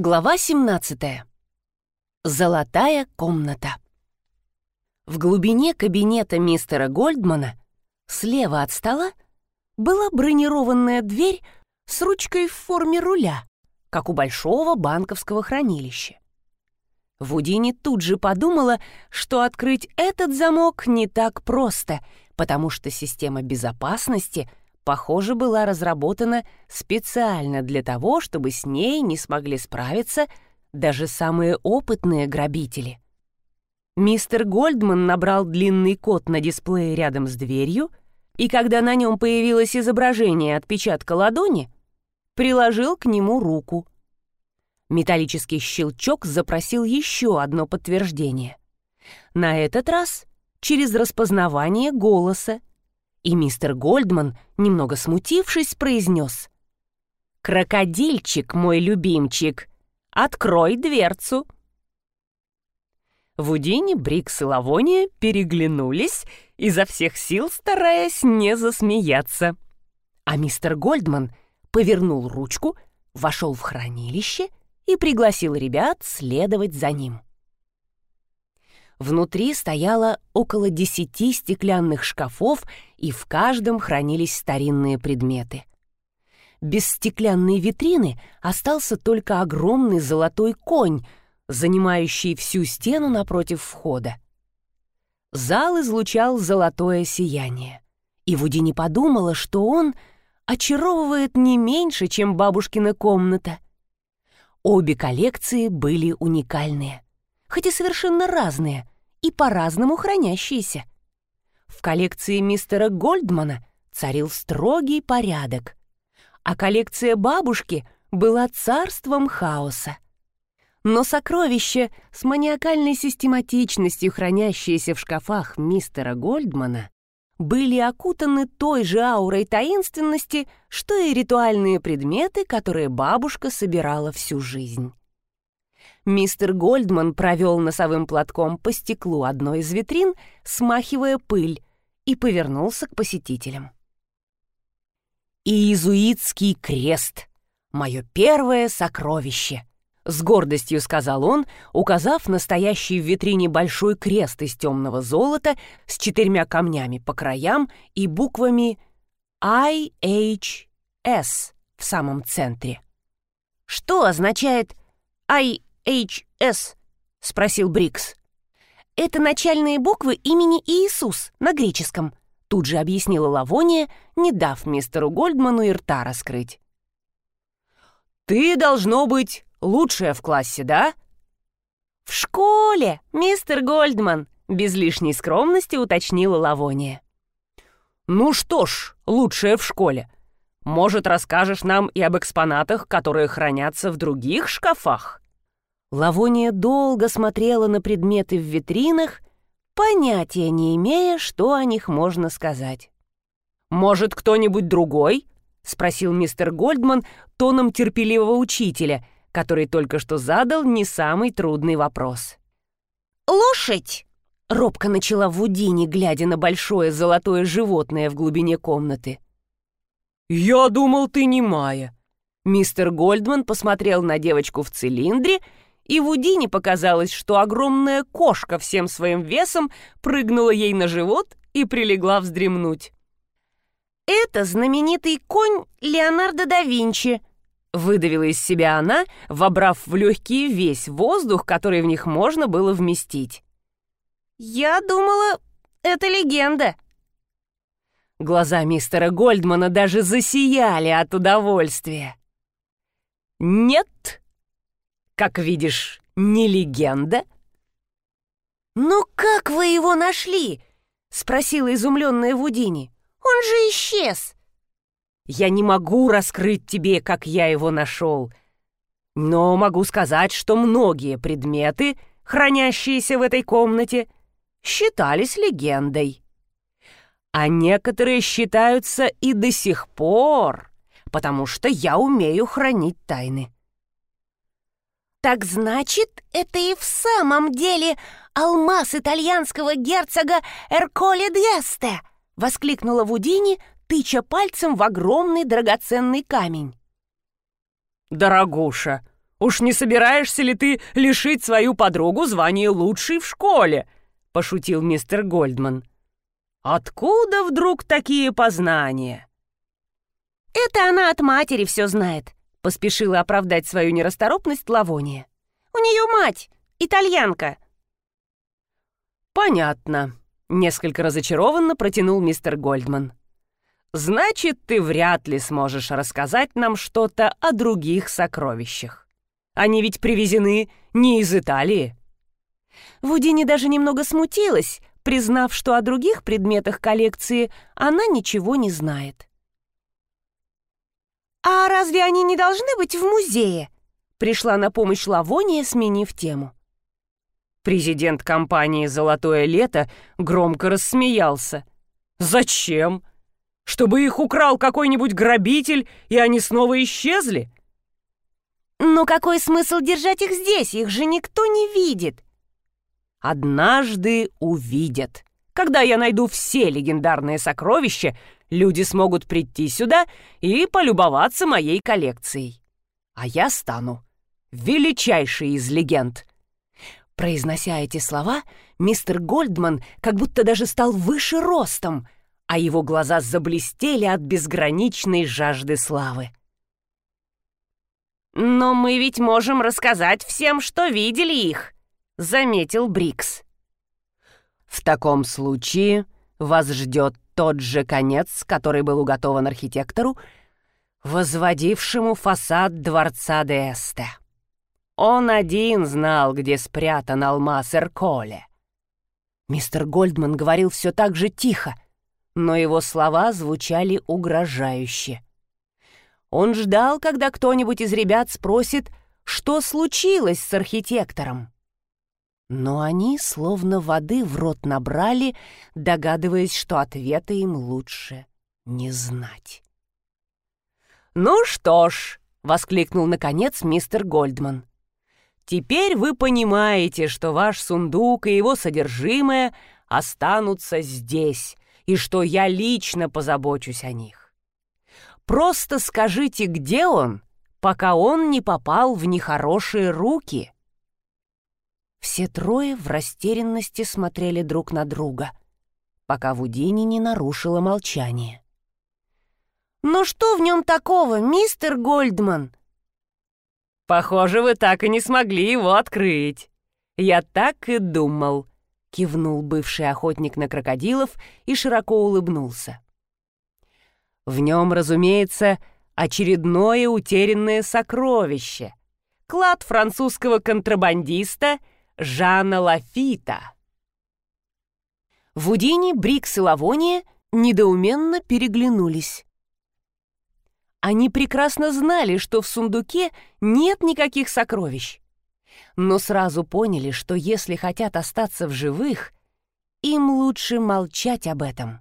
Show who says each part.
Speaker 1: Глава 17. Золотая комната. В глубине кабинета мистера Гольдмана, слева от стола, была бронированная дверь с ручкой в форме руля, как у большого банковского хранилища. Вудини тут же подумала, что открыть этот замок не так просто, потому что система безопасности — похоже, была разработана специально для того, чтобы с ней не смогли справиться даже самые опытные грабители. Мистер Гольдман набрал длинный код на дисплее рядом с дверью, и когда на нем появилось изображение отпечатка ладони, приложил к нему руку. Металлический щелчок запросил еще одно подтверждение. На этот раз через распознавание голоса, и мистер Гольдман, немного смутившись, произнес «Крокодильчик, мой любимчик, открой дверцу!» Вудини, Брикс и Лавония переглянулись, изо всех сил стараясь не засмеяться. А мистер Гольдман повернул ручку, вошел в хранилище и пригласил ребят следовать за ним. Внутри стояло около десяти стеклянных шкафов, и в каждом хранились старинные предметы. Без стеклянной витрины остался только огромный золотой конь, занимающий всю стену напротив входа. Зал излучал золотое сияние, и Вуди не подумала, что он очаровывает не меньше, чем бабушкина комната. Обе коллекции были уникальные — хоть и совершенно разные и по-разному хранящиеся. В коллекции мистера Гольдмана царил строгий порядок, а коллекция бабушки была царством хаоса. Но сокровища с маниакальной систематичностью, хранящиеся в шкафах мистера Гольдмана, были окутаны той же аурой таинственности, что и ритуальные предметы, которые бабушка собирала всю жизнь. Мистер Гольдман провел носовым платком по стеклу одной из витрин, смахивая пыль, и повернулся к посетителям. «Иезуитский крест! Мое первое сокровище!» С гордостью сказал он, указав настоящий в витрине большой крест из темного золота с четырьмя камнями по краям и буквами IHS в самом центре. «Что означает I H.S.?» — спросил Брикс. «Это начальные буквы имени Иисус на греческом», — тут же объяснила Лавония, не дав мистеру Гольдману и рта раскрыть. «Ты, должно быть, лучшая в классе, да?» «В школе, мистер Гольдман», — без лишней скромности уточнила Лавония. «Ну что ж, лучшая в школе. Может, расскажешь нам и об экспонатах, которые хранятся в других шкафах?» Лавония долго смотрела на предметы в витринах, понятия не имея, что о них можно сказать. «Может, кто-нибудь другой?» — спросил мистер Гольдман тоном терпеливого учителя, который только что задал не самый трудный вопрос. «Лошадь!» — робко начала Вудини, глядя на большое золотое животное в глубине комнаты. «Я думал, ты не Майя». Мистер Гольдман посмотрел на девочку в цилиндре и Вудине показалось, что огромная кошка всем своим весом прыгнула ей на живот и прилегла вздремнуть. «Это знаменитый конь Леонардо да Винчи», — выдавила из себя она, вобрав в легкий весь воздух, который в них можно было вместить. «Я думала, это легенда». Глаза мистера Гольдмана даже засияли от удовольствия. «Нет», как видишь, не легенда. «Ну как вы его нашли?» — спросила изумленная Вудини. «Он же исчез!» «Я не могу раскрыть тебе, как я его нашел, но могу сказать, что многие предметы, хранящиеся в этой комнате, считались легендой. А некоторые считаются и до сих пор, потому что я умею хранить тайны. «Так значит, это и в самом деле алмаз итальянского герцога Эрколе Дьесте!» — воскликнула Вудини, тыча пальцем в огромный драгоценный камень.
Speaker 2: «Дорогуша,
Speaker 1: Уж не собираешься ли ты лишить свою подругу звания лучшей в школе?» — пошутил мистер Гольдман. «Откуда вдруг такие познания?»
Speaker 2: «Это она от матери все знает», — поспешила оправдать свою нерасторопность Лавония. «У нее мать, итальянка».
Speaker 1: «Понятно», — несколько разочарованно протянул мистер Гольдман. «Значит, ты вряд ли сможешь рассказать нам что-то о других сокровищах. Они ведь привезены не из Италии».
Speaker 2: Вудини даже немного смутилась, признав, что о других предметах коллекции она ничего не знает. «А разве они не должны быть в музее?» Пришла на помощь Лавония, сменив тему.
Speaker 1: Президент компании «Золотое лето» громко рассмеялся. «Зачем? Чтобы их украл какой-нибудь грабитель, и они снова исчезли?»
Speaker 2: «Но какой смысл держать их здесь? Их же никто не видит!»
Speaker 1: «Однажды увидят. Когда я найду все легендарные сокровища, люди смогут прийти сюда и полюбоваться моей коллекцией. А я стану величайшей из легенд. Произнося эти слова, мистер Гольдман как будто даже стал выше ростом, а его глаза заблестели от безграничной жажды славы.
Speaker 2: «Но мы ведь можем рассказать всем, что видели их», — заметил Брикс.
Speaker 1: «В таком случае вас ждет тот же конец, который был уготован архитектору, возводившему фасад дворца де Эсте. Он один знал, где спрятан алмаз Эрколе. Мистер Гольдман говорил все так же тихо, но его слова звучали угрожающе. Он ждал, когда кто-нибудь из ребят спросит, что случилось с архитектором. Но они словно воды в рот набрали, догадываясь, что ответа им лучше не знать. «Ну что ж», — воскликнул наконец мистер Гольдман, «теперь вы понимаете, что ваш сундук и его содержимое останутся здесь, и что я лично позабочусь о них. Просто скажите, где он, пока он не попал в нехорошие руки». Все трое в растерянности смотрели друг на друга, пока Вудини не нарушила молчание.
Speaker 2: «Ну что в нем такого, мистер Гольдман?»
Speaker 1: «Похоже, вы так и не смогли его открыть. Я так и думал», — кивнул бывший охотник на крокодилов и широко улыбнулся. «В нем, разумеется, очередное утерянное сокровище. Клад французского контрабандиста — Жана Лафита. Вудини, Брикс и Лавония недоуменно переглянулись. Они прекрасно знали, что в сундуке нет никаких сокровищ, но сразу поняли, что если хотят остаться в живых, им лучше молчать об этом.